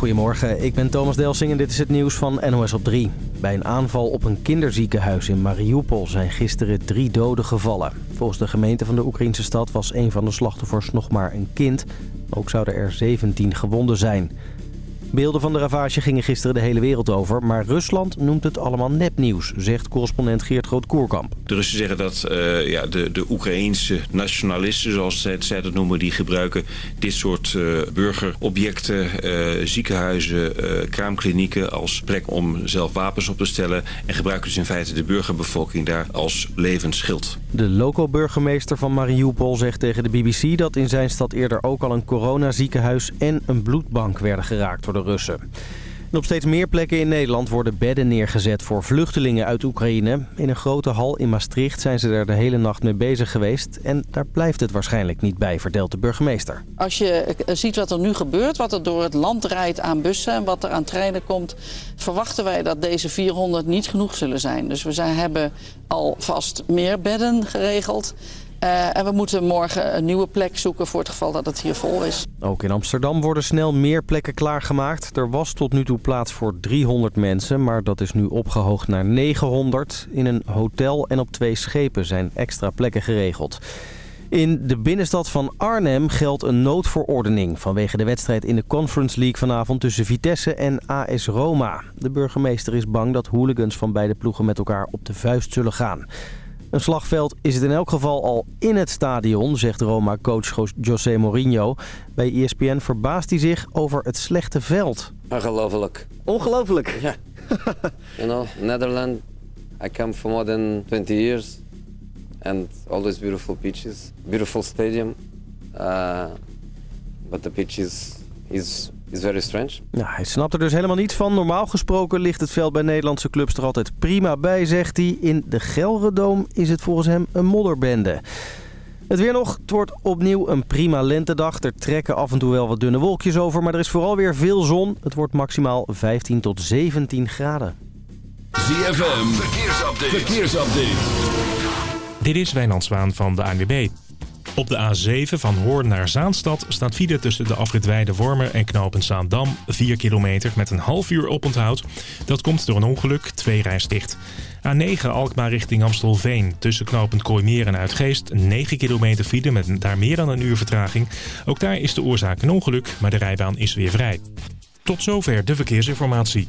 Goedemorgen, ik ben Thomas Delsing en dit is het nieuws van NOS op 3. Bij een aanval op een kinderziekenhuis in Mariupol zijn gisteren drie doden gevallen. Volgens de gemeente van de Oekraïnse stad was een van de slachtoffers nog maar een kind. Ook zouden er 17 gewonden zijn. Beelden van de ravage gingen gisteren de hele wereld over... maar Rusland noemt het allemaal nepnieuws, zegt correspondent Geert Groot-Koerkamp. De Russen zeggen dat uh, ja, de, de Oekraïense nationalisten, zoals zij, zij dat noemen... die gebruiken dit soort uh, burgerobjecten, uh, ziekenhuizen, kraamklinieken... als plek om zelf wapens op te stellen... en gebruiken dus in feite de burgerbevolking daar als levensschild. De loco-burgemeester van Mariupol zegt tegen de BBC... dat in zijn stad eerder ook al een coronaziekenhuis en een bloedbank werden geraakt door de Op steeds meer plekken in Nederland worden bedden neergezet voor vluchtelingen uit Oekraïne. In een grote hal in Maastricht zijn ze er de hele nacht mee bezig geweest. En daar blijft het waarschijnlijk niet bij, vertelt de burgemeester. Als je ziet wat er nu gebeurt, wat er door het land rijdt aan bussen en wat er aan treinen komt... verwachten wij dat deze 400 niet genoeg zullen zijn. Dus we zijn, hebben alvast meer bedden geregeld... Uh, en we moeten morgen een nieuwe plek zoeken voor het geval dat het hier vol is. Ook in Amsterdam worden snel meer plekken klaargemaakt. Er was tot nu toe plaats voor 300 mensen, maar dat is nu opgehoogd naar 900. In een hotel en op twee schepen zijn extra plekken geregeld. In de binnenstad van Arnhem geldt een noodverordening... vanwege de wedstrijd in de Conference League vanavond tussen Vitesse en AS Roma. De burgemeester is bang dat hooligans van beide ploegen met elkaar op de vuist zullen gaan. Een slagveld is het in elk geval al in het stadion, zegt Roma-coach José Mourinho. Bij ESPN verbaast hij zich over het slechte veld. Ongelooflijk. Ongelooflijk? Ja. you know, Netherlands, I come for more than 20 years. And always beautiful pitches, beautiful stadium. Uh, but the pitch is, is is very strange. Ja, hij snapt er dus helemaal niet van. Normaal gesproken ligt het veld bij Nederlandse clubs er altijd prima bij, zegt hij. In de Gelredoom is het volgens hem een modderbende. Het weer nog. Het wordt opnieuw een prima lentedag. Er trekken af en toe wel wat dunne wolkjes over, maar er is vooral weer veel zon. Het wordt maximaal 15 tot 17 graden. ZFM, verkeersupdate. verkeersupdate. Dit is Wijnand Zwaan van de ANWB. Op de A7 van Hoorn naar Zaanstad staat file tussen de afrit Wormer en knopen Zaandam 4 kilometer met een half uur oponthoud. Dat komt door een ongeluk, twee rijst dicht. A9 Alkmaar richting Amstelveen tussen knopend Kooimeer en Uitgeest 9 kilometer file met daar meer dan een uur vertraging. Ook daar is de oorzaak een ongeluk, maar de rijbaan is weer vrij. Tot zover de verkeersinformatie.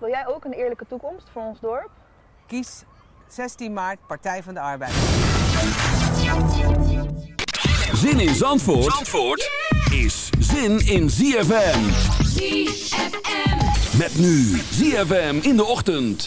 Wil jij ook een eerlijke toekomst voor ons dorp? Kies 16 maart Partij van de Arbeid. Zin in Zandvoort, Zandvoort is zin in ZFM. ZFM. Met nu ZFM in de ochtend.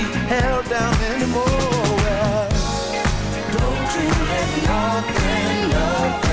held down anymore. Well, don't you let nothing, nothing.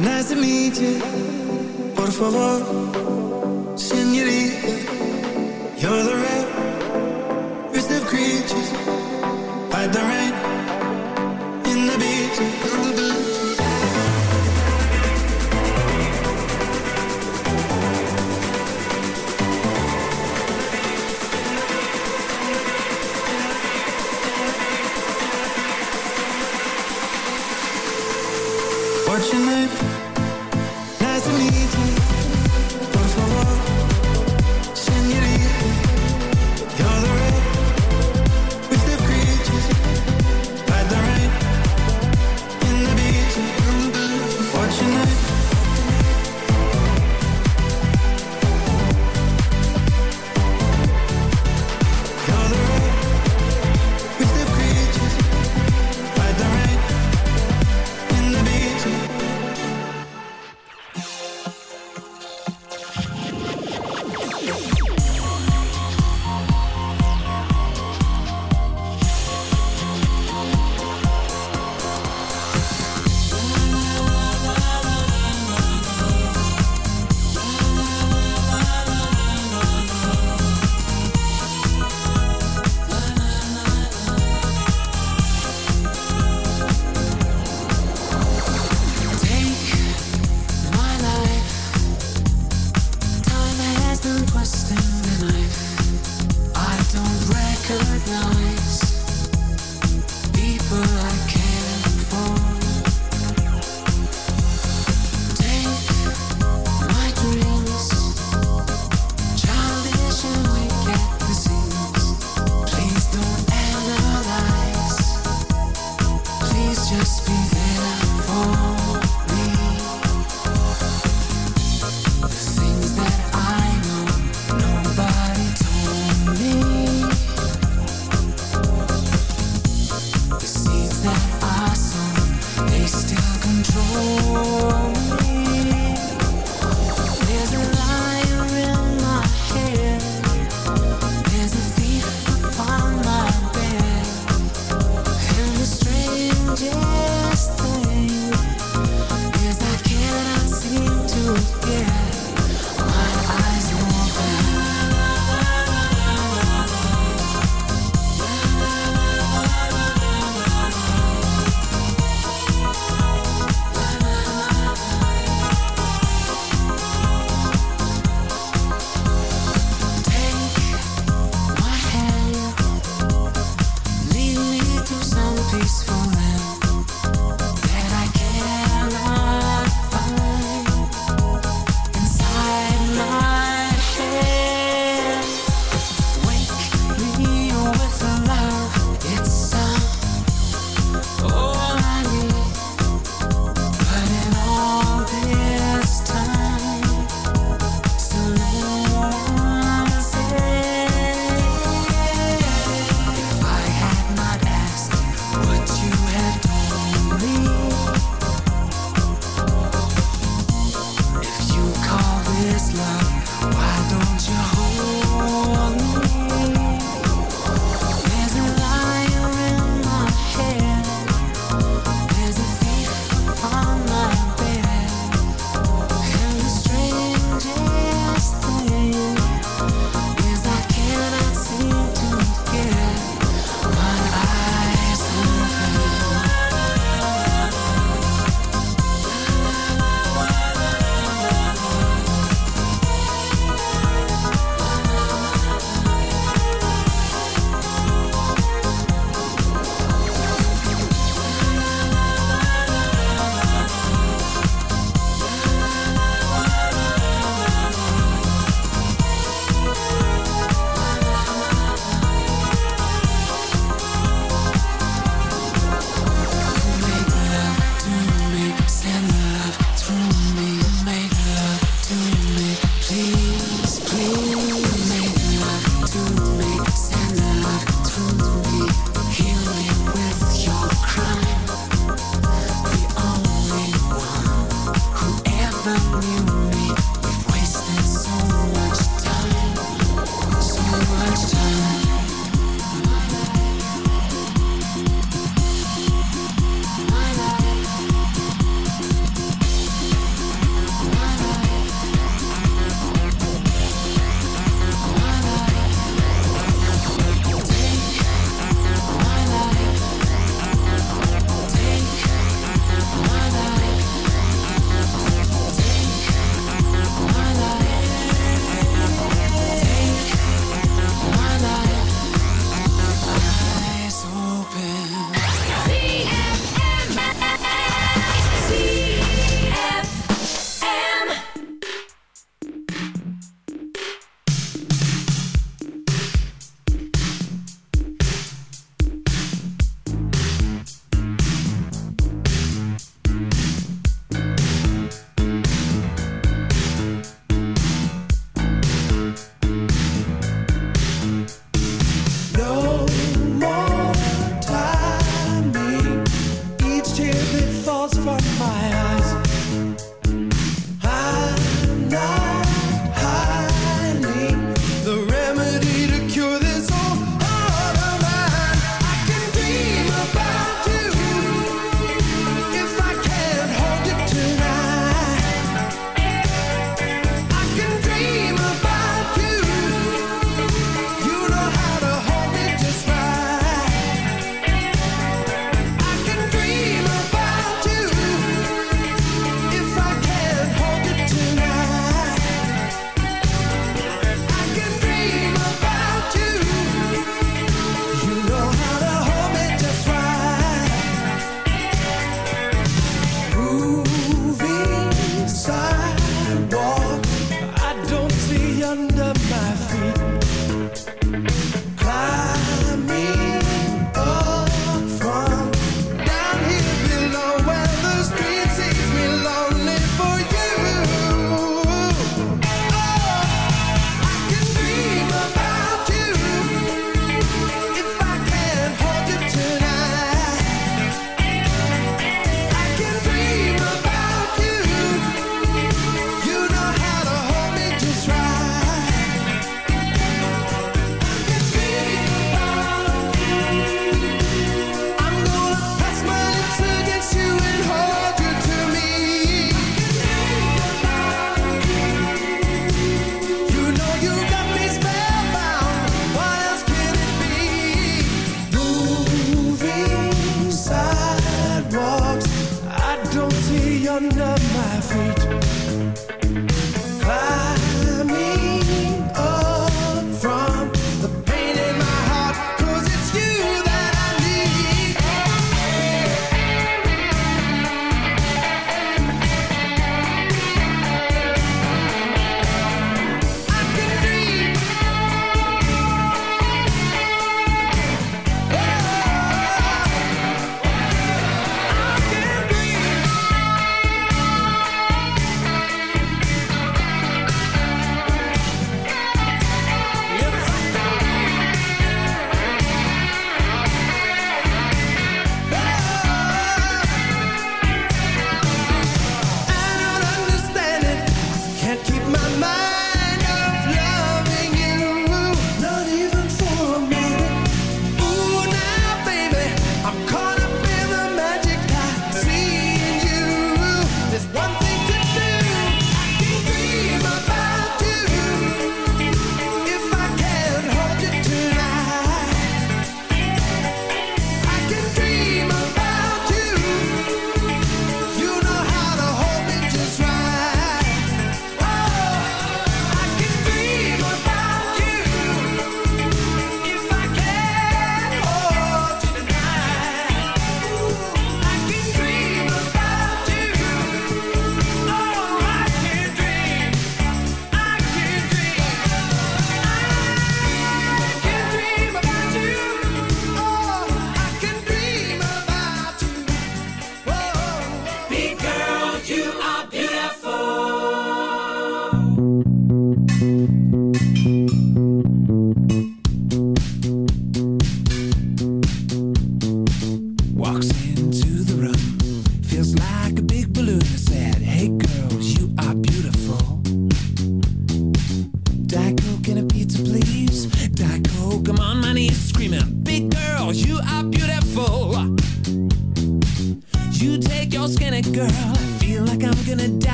Nice to meet you. Por favor, could not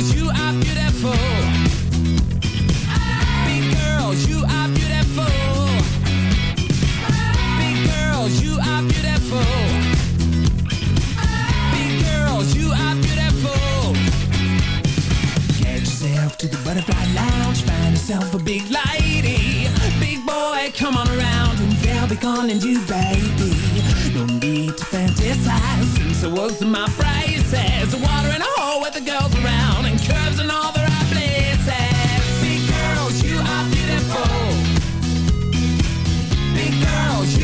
girls, you are beautiful. Big girls, you are beautiful. Big girls, you are beautiful. Big girls, you are beautiful. Get yourself to the butterfly lounge, find yourself a big lady. Big boy, come on around they'll be calling you baby. No need to fantasize, since I was my phrases. Water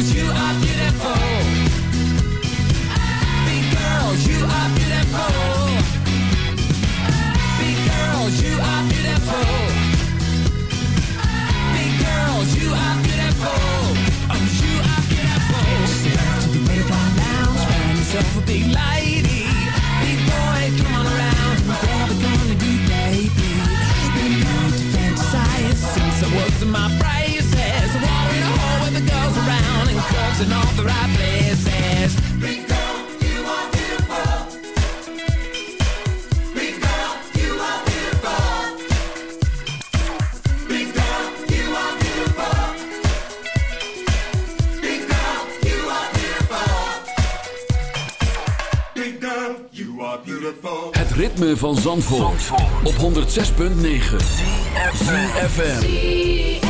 girls, you are beautiful. Big girls, you are beautiful. Big girls, you are beautiful. Big girls, you are beautiful. Op 106.9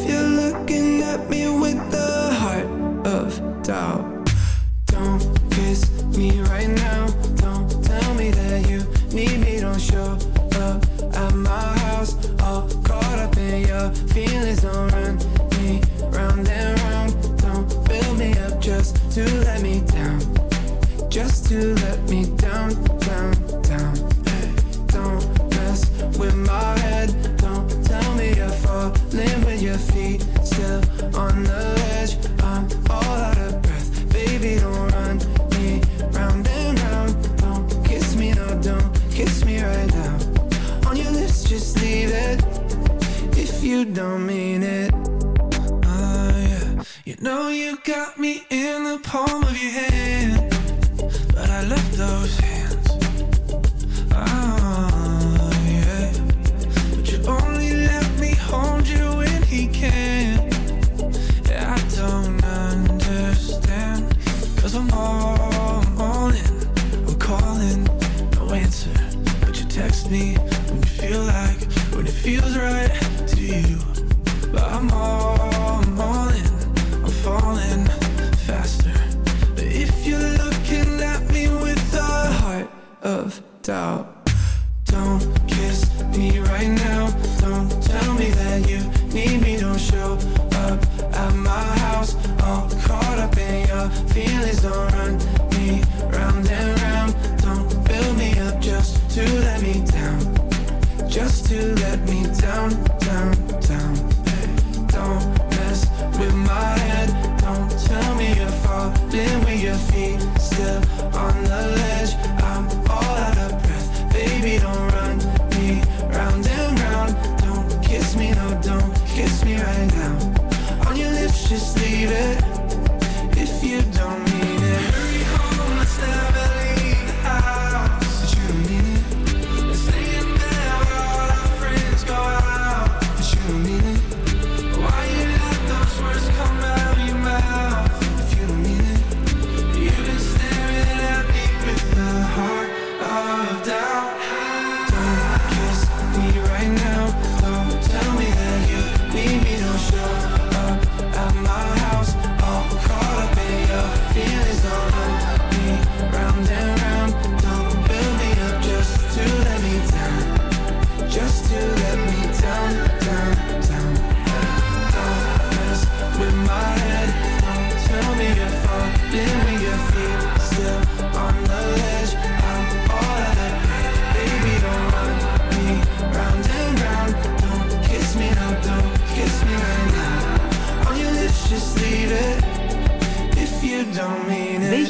palm me down, just to let me down, down, down. Hey, don't mess with my head. Don't tell me you're falling with your feet still on the ledge. I'm all out of breath, baby. Don't run me round and round. Don't kiss me, no, don't kiss me right now. On your lips, just leave it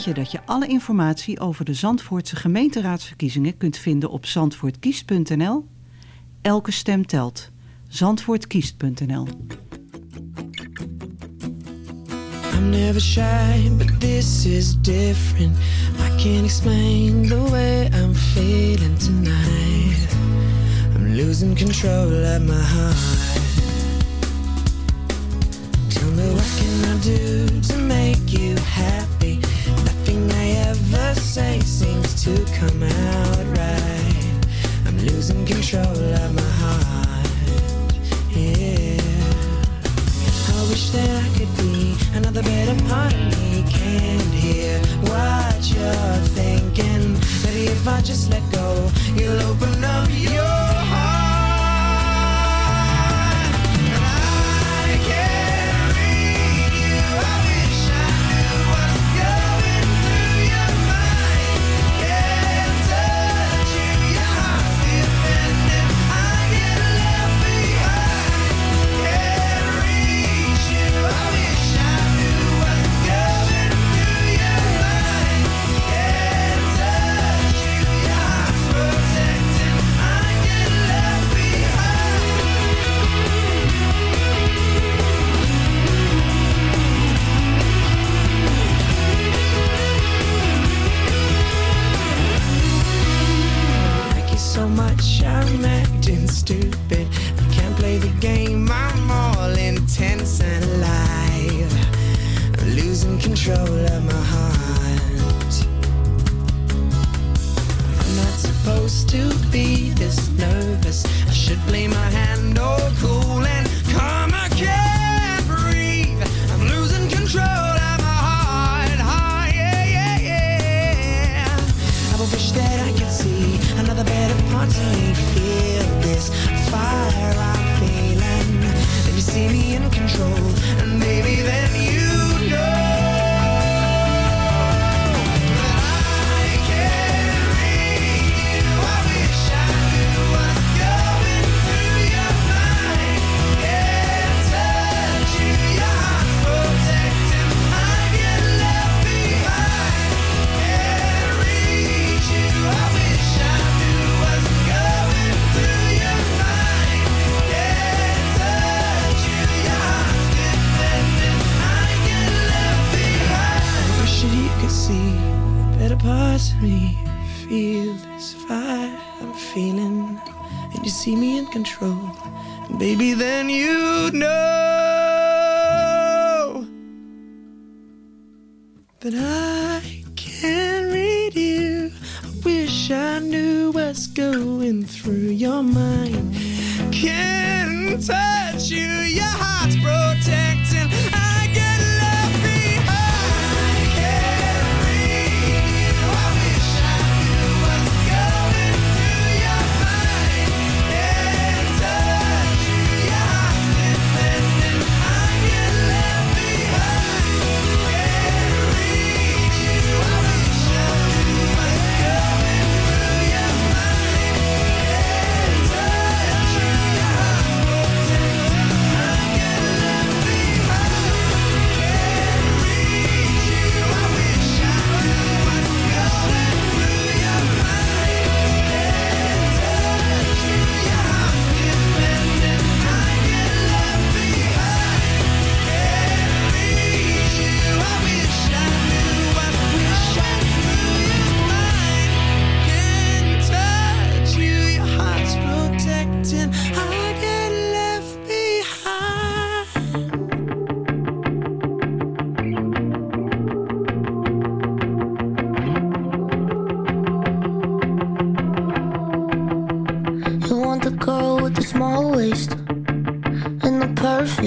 Je dat je alle informatie over de Zandvoortse gemeenteraadsverkiezingen kunt vinden op zandvoortkiest.nl? Elke stem telt. Zandvoortkiest.nl I'm never shy, but this is different. I can't explain the way I'm feeling tonight. I'm losing control of my heart. Tell me what can I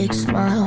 takes smile.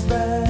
despair.